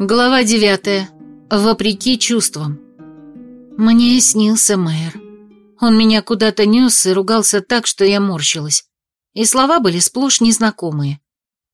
Глава девятая. Вопреки чувствам. Мне снился мэр. Он меня куда-то нес и ругался так, что я морщилась. И слова были сплошь незнакомые.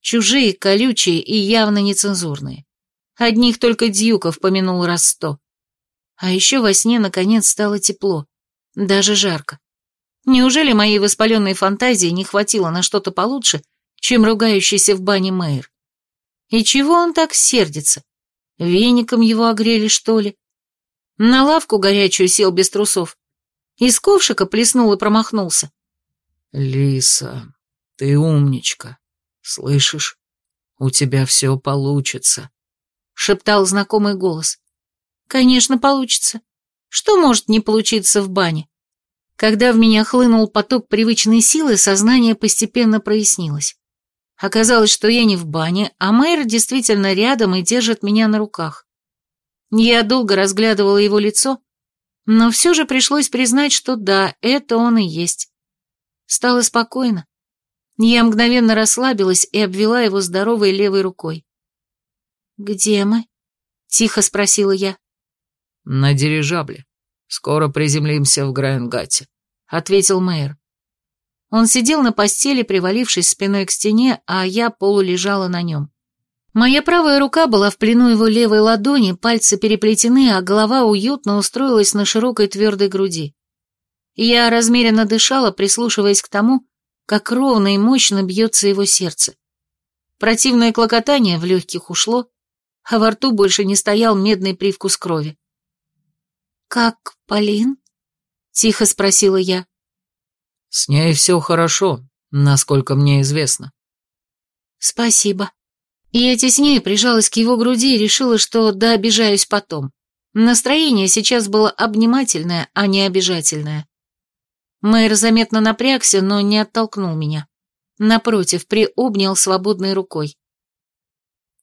Чужие, колючие и явно нецензурные. Одних только Дьюков помянул раз сто. А еще во сне наконец стало тепло, даже жарко. Неужели моей воспаленной фантазии не хватило на что-то получше, чем ругающийся в бане Мэйр? И чего он так сердится? Веником его огрели, что ли? На лавку горячую сел без трусов. Из ковшика плеснул и промахнулся. «Лиса, ты умничка. Слышишь? У тебя все получится», — шептал знакомый голос. «Конечно, получится. Что может не получиться в бане? Когда в меня хлынул поток привычной силы, сознание постепенно прояснилось. Оказалось, что я не в бане, а Мэйр действительно рядом и держит меня на руках. Я долго разглядывала его лицо, но все же пришлось признать, что да, это он и есть. Стало спокойно. Я мгновенно расслабилась и обвела его здоровой левой рукой. «Где мы?» — тихо спросила я. «На дирижабле. Скоро приземлимся в Грайнгате», — ответил мэр. Он сидел на постели, привалившись спиной к стене, а я полулежала на нем. Моя правая рука была в плену его левой ладони, пальцы переплетены, а голова уютно устроилась на широкой твердой груди. Я размеренно дышала, прислушиваясь к тому, как ровно и мощно бьется его сердце. Противное клокотание в легких ушло, а во рту больше не стоял медный привкус крови. «Как Полин?» — тихо спросила я. «С ней все хорошо, насколько мне известно». «Спасибо». И я теснее прижалась к его груди и решила, что да обижаюсь потом. Настроение сейчас было обнимательное, а не обижательное. Мэйр заметно напрягся, но не оттолкнул меня. Напротив, приобнял свободной рукой.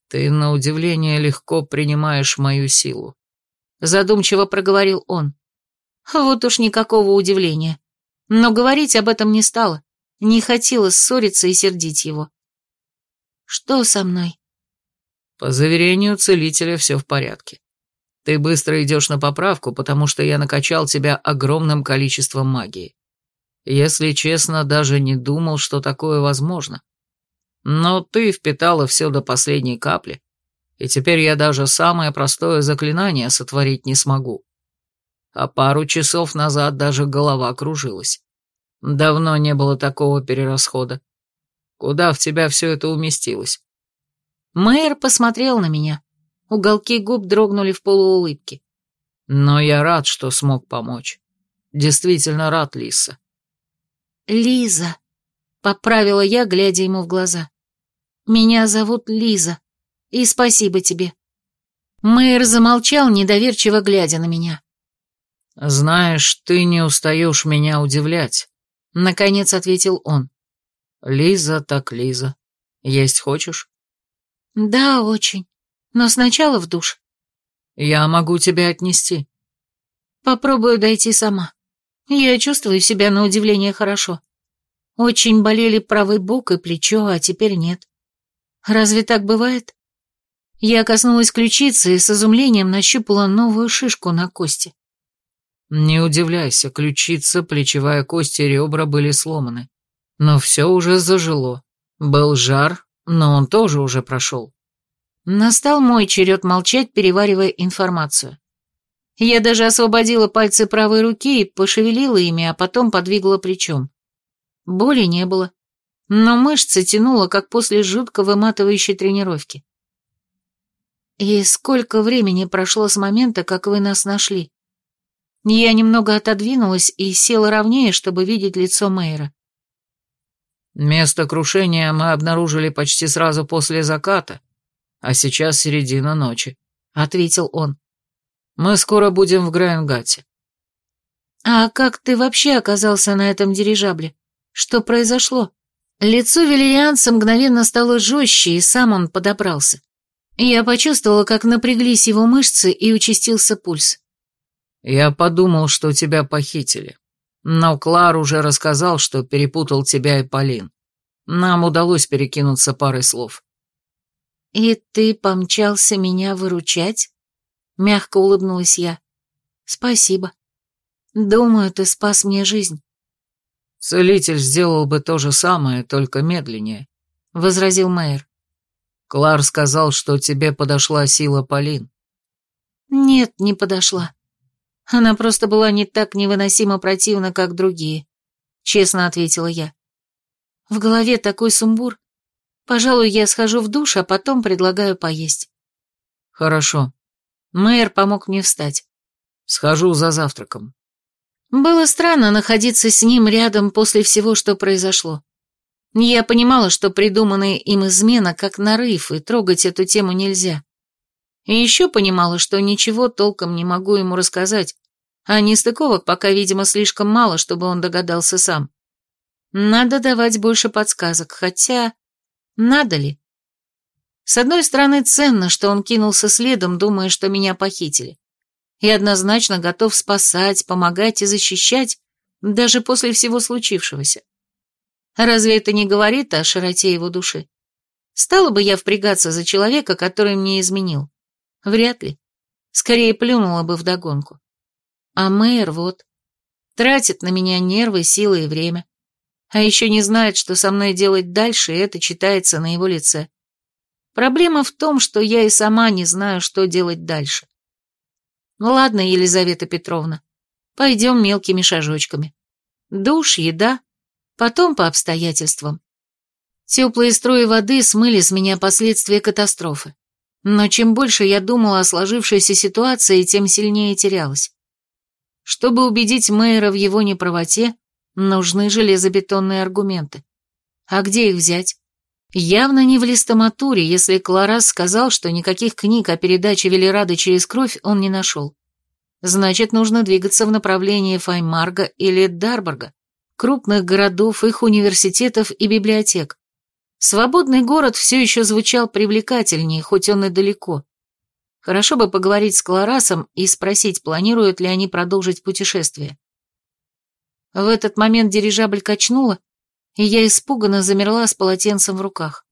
«Ты, на удивление, легко принимаешь мою силу задумчиво проговорил он. Вот уж никакого удивления. Но говорить об этом не стало. Не хотела ссориться и сердить его. Что со мной? По заверению целителя все в порядке. Ты быстро идешь на поправку, потому что я накачал тебя огромным количеством магии. Если честно, даже не думал, что такое возможно. Но ты впитала все до последней капли, и теперь я даже самое простое заклинание сотворить не смогу. А пару часов назад даже голова кружилась. Давно не было такого перерасхода. Куда в тебя все это уместилось? Мэйр посмотрел на меня. Уголки губ дрогнули в полуулыбке. Но я рад, что смог помочь. Действительно рад, Лиса. Лиза, поправила я, глядя ему в глаза. Меня зовут Лиза. И спасибо тебе». Мэйр замолчал, недоверчиво глядя на меня. «Знаешь, ты не устаешь меня удивлять», — наконец ответил он. «Лиза так Лиза. Есть хочешь?» «Да, очень. Но сначала в душ». «Я могу тебя отнести». «Попробую дойти сама. Я чувствую себя на удивление хорошо. Очень болели правый бок и плечо, а теперь нет. Разве так бывает?» Я коснулась ключицы и с изумлением нащупала новую шишку на кости. Не удивляйся, ключица, плечевая кость и ребра были сломаны. Но все уже зажило. Был жар, но он тоже уже прошел. Настал мой черед молчать, переваривая информацию. Я даже освободила пальцы правой руки и пошевелила ими, а потом подвигала плечом. Боли не было, но мышцы тянуло, как после жутко выматывающей тренировки. «И сколько времени прошло с момента, как вы нас нашли?» Я немного отодвинулась и села ровнее, чтобы видеть лицо Мэйра. «Место крушения мы обнаружили почти сразу после заката, а сейчас середина ночи», — ответил он. «Мы скоро будем в Грайнгате». «А как ты вообще оказался на этом дирижабле? Что произошло?» Лицо Велирианца мгновенно стало жестче, и сам он подобрался. Я почувствовала, как напряглись его мышцы и участился пульс. «Я подумал, что тебя похитили. Но Клар уже рассказал, что перепутал тебя и Полин. Нам удалось перекинуться парой слов». «И ты помчался меня выручать?» Мягко улыбнулась я. «Спасибо. Думаю, ты спас мне жизнь». «Целитель сделал бы то же самое, только медленнее», — возразил мэр. «Клар сказал, что тебе подошла сила Полин». «Нет, не подошла. Она просто была не так невыносимо противна, как другие», — честно ответила я. «В голове такой сумбур. Пожалуй, я схожу в душ, а потом предлагаю поесть». «Хорошо». Мэр помог мне встать. «Схожу за завтраком». Было странно находиться с ним рядом после всего, что произошло. Я понимала, что придуманная им измена как нарыв, и трогать эту тему нельзя. И еще понимала, что ничего толком не могу ему рассказать, а нестыковок пока, видимо, слишком мало, чтобы он догадался сам. Надо давать больше подсказок, хотя... Надо ли? С одной стороны, ценно, что он кинулся следом, думая, что меня похитили. И однозначно готов спасать, помогать и защищать, даже после всего случившегося. Разве это не говорит о широте его души? Стала бы я впрягаться за человека, который мне изменил? Вряд ли. Скорее плюнула бы вдогонку. А мэр вот. Тратит на меня нервы, силы и время. А еще не знает, что со мной делать дальше, и это читается на его лице. Проблема в том, что я и сама не знаю, что делать дальше. Ну ладно, Елизавета Петровна, пойдем мелкими шажочками. Душ, еда, потом по обстоятельствам. Теплые струи воды смыли с меня последствия катастрофы. Но чем больше я думала о сложившейся ситуации, тем сильнее терялась. Чтобы убедить мэра в его неправоте, нужны железобетонные аргументы. А где их взять? Явно не в листоматуре, если Кларас сказал, что никаких книг о передаче Велерады через кровь он не нашел. Значит, нужно двигаться в направлении Файмарга или Дарборга, крупных городов, их университетов и библиотек. Свободный город все еще звучал привлекательнее, хоть он и далеко. Хорошо бы поговорить с Кларасом и спросить, планируют ли они продолжить путешествие. В этот момент дирижабль качнула, и я испуганно замерла с полотенцем в руках.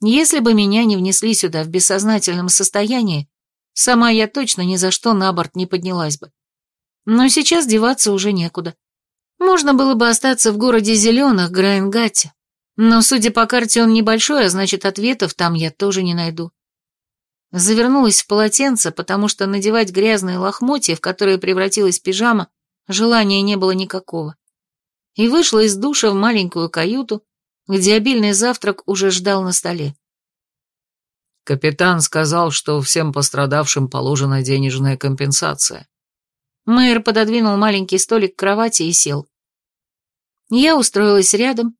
Если бы меня не внесли сюда в бессознательном состоянии, сама я точно ни за что на борт не поднялась бы. Но сейчас деваться уже некуда. Можно было бы остаться в городе Зеленых, Граенгате, но, судя по карте, он небольшой, а значит, ответов там я тоже не найду. Завернулась в полотенце, потому что надевать грязные лохмотья, в которые превратилась пижама, желания не было никакого. И вышла из душа в маленькую каюту, где обильный завтрак уже ждал на столе. Капитан сказал, что всем пострадавшим положена денежная компенсация. Мэйр пододвинул маленький столик к кровати и сел. Я устроилась рядом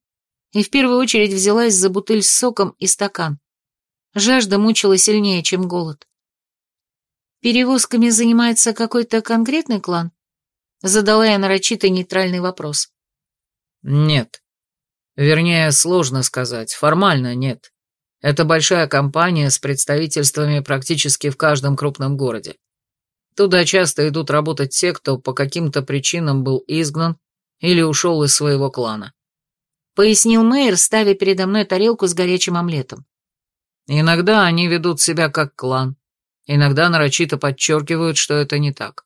и в первую очередь взялась за бутыль с соком и стакан. Жажда мучила сильнее, чем голод. «Перевозками занимается какой-то конкретный клан?» Задала я нарочито нейтральный вопрос. «Нет. Вернее, сложно сказать. Формально нет. Это большая компания с представительствами практически в каждом крупном городе. Туда часто идут работать те, кто по каким-то причинам был изгнан или ушел из своего клана пояснил Мэйр, ставя передо мной тарелку с горячим омлетом. Иногда они ведут себя как клан, иногда нарочито подчеркивают, что это не так.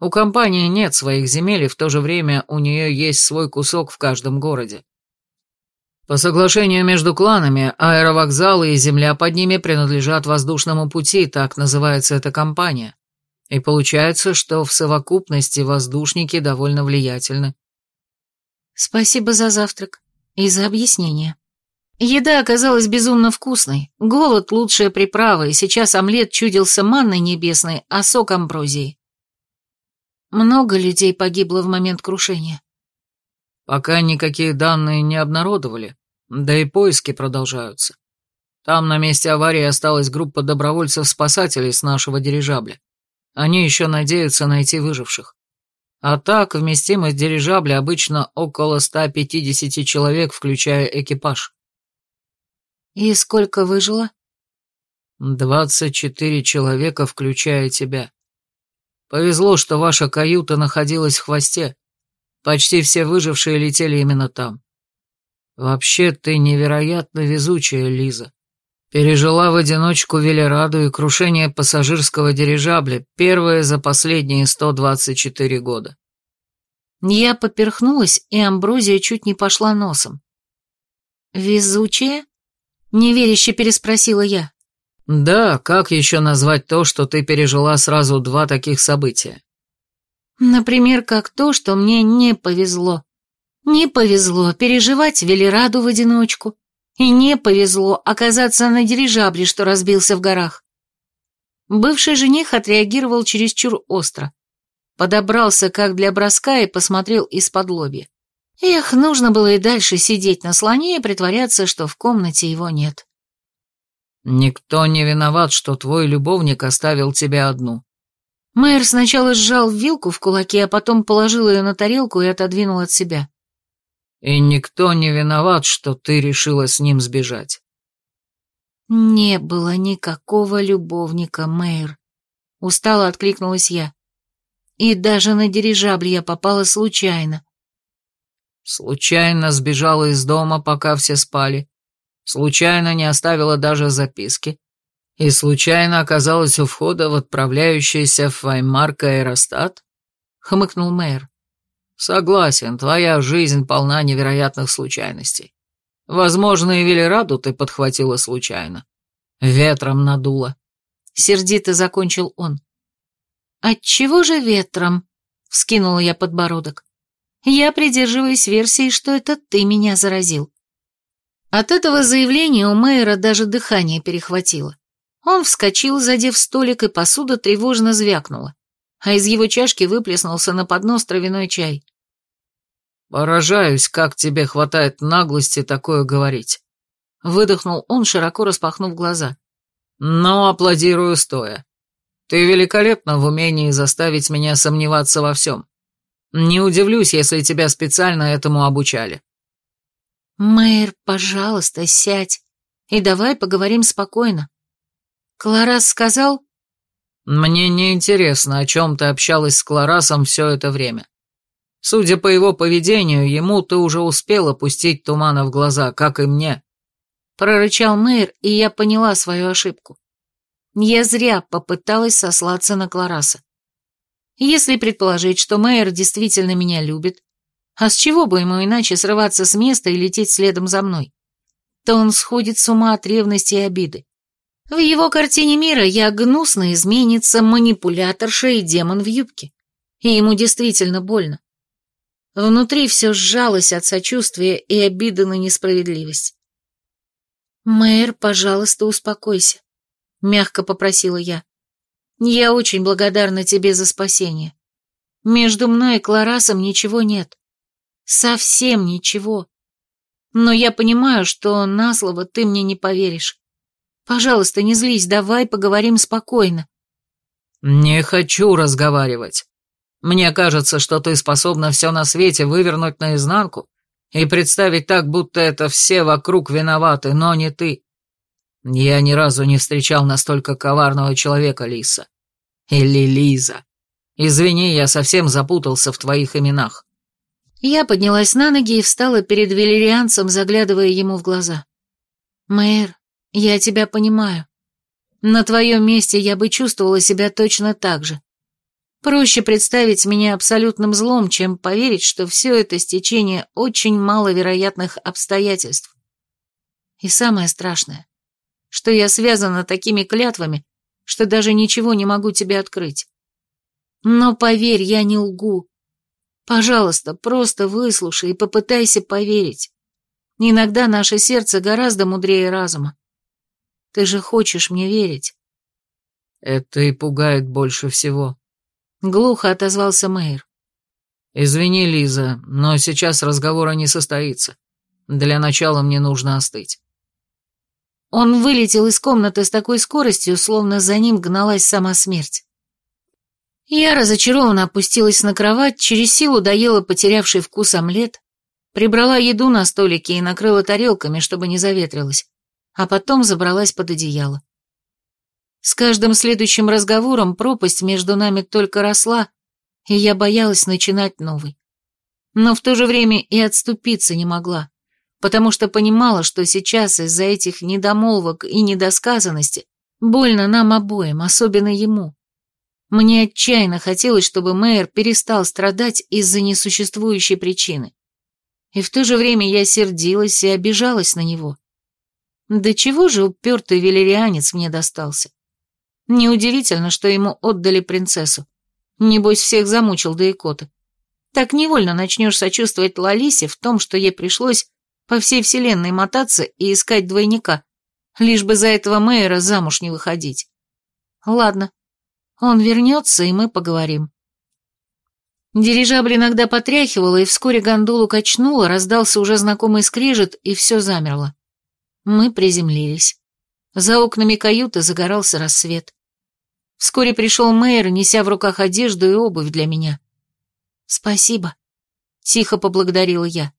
У компании нет своих земель, и в то же время у нее есть свой кусок в каждом городе. По соглашению между кланами, аэровокзалы и земля под ними принадлежат воздушному пути, так называется эта компания. И получается, что в совокупности воздушники довольно влиятельны. «Спасибо за завтрак», и за объяснение. Еда оказалась безумно вкусной, голод – лучшая приправа, и сейчас омлет чудился манной небесной, а сок амброзии. Много людей погибло в момент крушения. Пока никакие данные не обнародовали, да и поиски продолжаются. Там на месте аварии осталась группа добровольцев-спасателей с нашего дирижабля. Они еще надеются найти выживших. А так, вместимость дирижабля обычно около 150 человек, включая экипаж. И сколько выжило? 24 человека, включая тебя. Повезло, что ваша каюта находилась в хвосте. Почти все выжившие летели именно там. Вообще, ты невероятно везучая, Лиза. Пережила в одиночку Велераду и крушение пассажирского дирижабля, первое за последние 124 года. Я поперхнулась, и Амброзия чуть не пошла носом. «Везучая?» — неверяще переспросила я. «Да, как еще назвать то, что ты пережила сразу два таких события?» «Например, как то, что мне не повезло. Не повезло переживать Велераду в одиночку, и не повезло оказаться на дирижабле, что разбился в горах. Бывший жених отреагировал чересчур остро. Подобрался как для броска и посмотрел из-под лобья. Эх, нужно было и дальше сидеть на слоне и притворяться, что в комнате его нет. «Никто не виноват, что твой любовник оставил тебя одну». Мэр сначала сжал вилку в кулаке, а потом положил ее на тарелку и отодвинул от себя. И никто не виноват, что ты решила с ним сбежать. Не было никакого любовника, Мэйр. Устало откликнулась я. И даже на дирижабль я попала случайно. Случайно сбежала из дома, пока все спали. Случайно не оставила даже записки. И случайно оказалась у входа в отправляющийся в Ваймарк аэростат? Хмыкнул мэр. Согласен, твоя жизнь полна невероятных случайностей. Возможно, и Велераду ты подхватила случайно. Ветром надуло. Сердито закончил он. Отчего же ветром? Вскинула я подбородок. Я придерживаюсь версии, что это ты меня заразил. От этого заявления у Мэйра даже дыхание перехватило. Он вскочил, задев столик, и посуда тревожно звякнула, а из его чашки выплеснулся на поднос травяной чай. «Поражаюсь, как тебе хватает наглости такое говорить», — выдохнул он, широко распахнув глаза. «Но аплодирую стоя. Ты великолепна в умении заставить меня сомневаться во всем. Не удивлюсь, если тебя специально этому обучали». «Мэйр, пожалуйста, сядь, и давай поговорим спокойно. Кларас сказал...» «Мне не интересно, о чем ты общалась с Кларасом все это время. Судя по его поведению, ему ты уже успела пустить тумана в глаза, как и мне. Прорычал мэр, и я поняла свою ошибку. Я зря попыталась сослаться на Клараса. Если предположить, что мэр действительно меня любит, а с чего бы ему иначе срываться с места и лететь следом за мной, то он сходит с ума от ревности и обиды. В его картине мира я гнусная изменница, манипуляторша и демон в юбке. И ему действительно больно. Внутри все сжалось от сочувствия и обиды на несправедливость. «Мэр, пожалуйста, успокойся», — мягко попросила я. «Я очень благодарна тебе за спасение. Между мной и Кларасом ничего нет. Совсем ничего. Но я понимаю, что на слово ты мне не поверишь. Пожалуйста, не злись, давай поговорим спокойно». «Не хочу разговаривать», мне кажется, что ты способна все на свете вывернуть наизнанку и представить так, будто это все вокруг виноваты, но не ты. Я ни разу не встречал настолько коварного человека, Лиса. Или Лиза. Извини, я совсем запутался в твоих именах. Я поднялась на ноги и встала перед велерианцем, заглядывая ему в глаза. «Мэр, я тебя понимаю. На твоем месте я бы чувствовала себя точно так же. Проще представить меня абсолютным злом, чем поверить, что все это стечение очень маловероятных обстоятельств. И самое страшное, что я связана такими клятвами, что даже ничего не могу тебе открыть. Но поверь, я не лгу. Пожалуйста, просто выслушай и попытайся поверить. Иногда наше сердце гораздо мудрее разума. Ты же хочешь мне верить. Это и пугает больше всего. Глухо отозвался Мэйр. «Извини, Лиза, но сейчас разговора не состоится. Для начала мне нужно остыть». Он вылетел из комнаты с такой скоростью, словно за ним гналась сама смерть. Я разочарованно опустилась на кровать, через силу доела потерявший вкус омлет, прибрала еду на столике и накрыла тарелками, чтобы не заветрилась, а потом забралась под одеяло. С каждым следующим разговором пропасть между нами только росла, и я боялась начинать новый. Но в то же время и отступиться не могла, потому что понимала, что сейчас из-за этих недомолвок и недосказанности больно нам обоим, особенно ему. Мне отчаянно хотелось, чтобы мэр перестал страдать из-за несуществующей причины. И в то же время я сердилась и обижалась на него. Да чего же упертый велерианец мне достался? Неудивительно, что ему отдали принцессу. Небось, всех замучил до икоты. Так невольно начнешь сочувствовать Лалисе в том, что ей пришлось по всей вселенной мотаться и искать двойника, лишь бы за этого мэра замуж не выходить. Ладно, он вернется, и мы поговорим. Дирижабль иногда потряхивала, и вскоре гондолу качнула, раздался уже знакомый скрежет, и все замерло. Мы приземлились. За окнами каюты загорался рассвет. Вскоре пришел мэр, неся в руках одежду и обувь для меня. «Спасибо», — тихо поблагодарила я.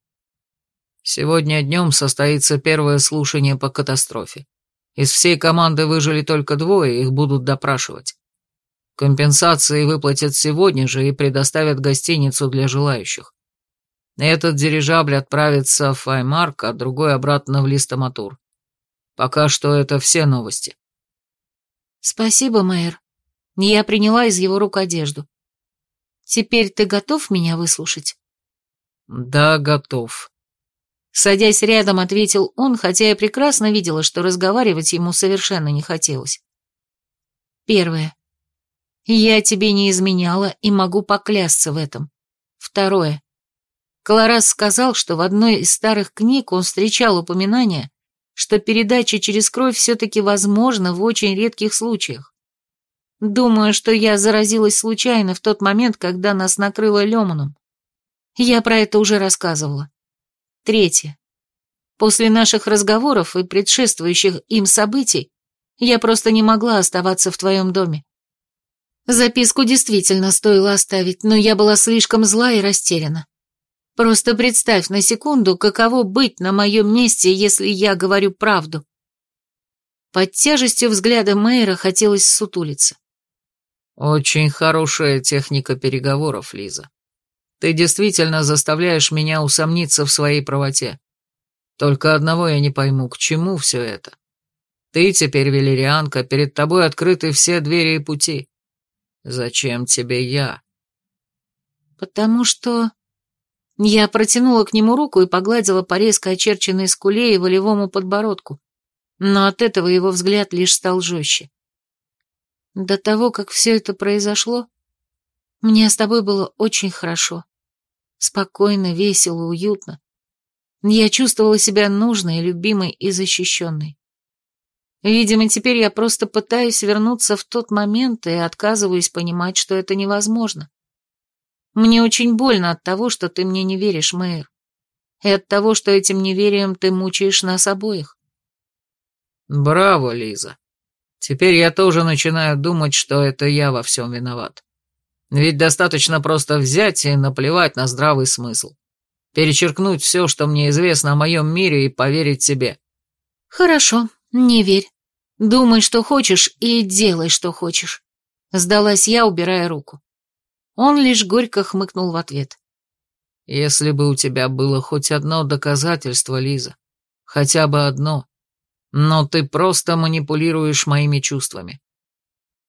«Сегодня днем состоится первое слушание по катастрофе. Из всей команды выжили только двое, их будут допрашивать. Компенсации выплатят сегодня же и предоставят гостиницу для желающих. Этот дирижабль отправится в Файмарк, а другой обратно в Листоматур. Пока что это все новости. Спасибо, мэр. Я приняла из его рук одежду. Теперь ты готов меня выслушать? Да, готов. Садясь рядом, ответил он, хотя я прекрасно видела, что разговаривать ему совершенно не хотелось. Первое. Я тебе не изменяла и могу поклясться в этом. Второе. Колорас сказал, что в одной из старых книг он встречал упоминание, что передача через кровь все-таки возможна в очень редких случаях. Думаю, что я заразилась случайно в тот момент, когда нас накрыло Лемоном. Я про это уже рассказывала. Третье. После наших разговоров и предшествующих им событий я просто не могла оставаться в твоем доме. Записку действительно стоило оставить, но я была слишком зла и растеряна. Просто представь на секунду, каково быть на моем месте, если я говорю правду. Под тяжестью взгляда Мэйра хотелось сутулиться. «Очень хорошая техника переговоров, Лиза. Ты действительно заставляешь меня усомниться в своей правоте. Только одного я не пойму, к чему все это. Ты теперь велерианка, перед тобой открыты все двери и пути. «Зачем тебе я?» «Потому что...» Я протянула к нему руку и погладила по резко очерченной скуле и волевому подбородку, но от этого его взгляд лишь стал жестче. До того, как все это произошло, мне с тобой было очень хорошо. Спокойно, весело, уютно. Я чувствовала себя нужной, любимой и защищенной. Видимо, теперь я просто пытаюсь вернуться в тот момент и отказываюсь понимать, что это невозможно. Мне очень больно от того, что ты мне не веришь, Мэйр. И от того, что этим неверием ты мучаешь нас обоих. Браво, Лиза. Теперь я тоже начинаю думать, что это я во всем виноват. Ведь достаточно просто взять и наплевать на здравый смысл. Перечеркнуть все, что мне известно о моем мире, и поверить себе. Хорошо, не верь. Думай, что хочешь, и делай, что хочешь. Сдалась я, убирая руку. Он лишь горько хмыкнул в ответ. Если бы у тебя было хоть одно доказательство, Лиза, хотя бы одно, но ты просто манипулируешь моими чувствами.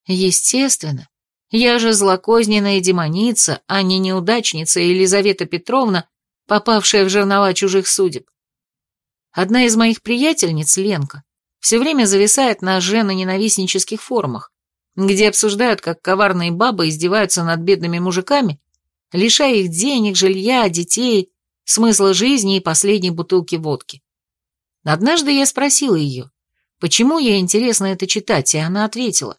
Естественно. Я же злокозненная демоница, а не неудачница Елизавета Петровна, попавшая в жернова чужих судеб. Одна из моих приятельниц, Ленка, все время зависает на жено-ненавистнических форумах, где обсуждают, как коварные бабы издеваются над бедными мужиками, лишая их денег, жилья, детей, смысла жизни и последней бутылки водки. Однажды я спросила ее, почему ей интересно это читать, и она ответила.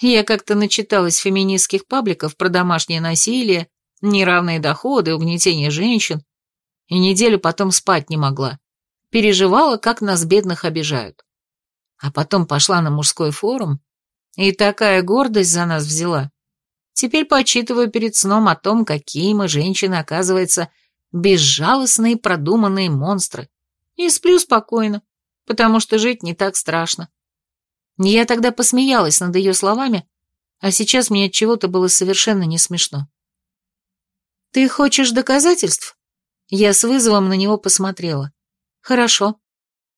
Я как-то начиталась феминистских пабликов про домашнее насилие, неравные доходы, угнетение женщин, и неделю потом спать не могла переживала, как нас, бедных, обижают. А потом пошла на мужской форум, и такая гордость за нас взяла. Теперь почитываю перед сном о том, какие мы, женщины, оказывается, безжалостные продуманные монстры. И сплю спокойно, потому что жить не так страшно. Я тогда посмеялась над ее словами, а сейчас мне от чего-то было совершенно не смешно. «Ты хочешь доказательств?» Я с вызовом на него посмотрела. Хорошо.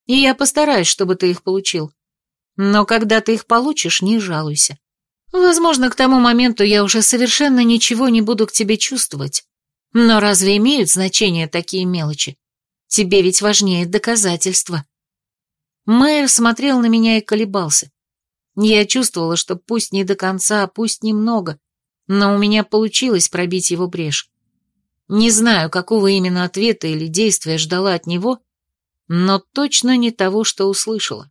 И я постараюсь, чтобы ты их получил. Но когда ты их получишь, не жалуйся. Возможно, к тому моменту я уже совершенно ничего не буду к тебе чувствовать. Но разве имеют значение такие мелочи? Тебе ведь важнее доказательства. Мэйр смотрел на меня и колебался. Я чувствовала, что пусть не до конца, пусть немного, но у меня получилось пробить его брешь. Не знаю, какого именно ответа или действия ждала от него, но точно не того, что услышала.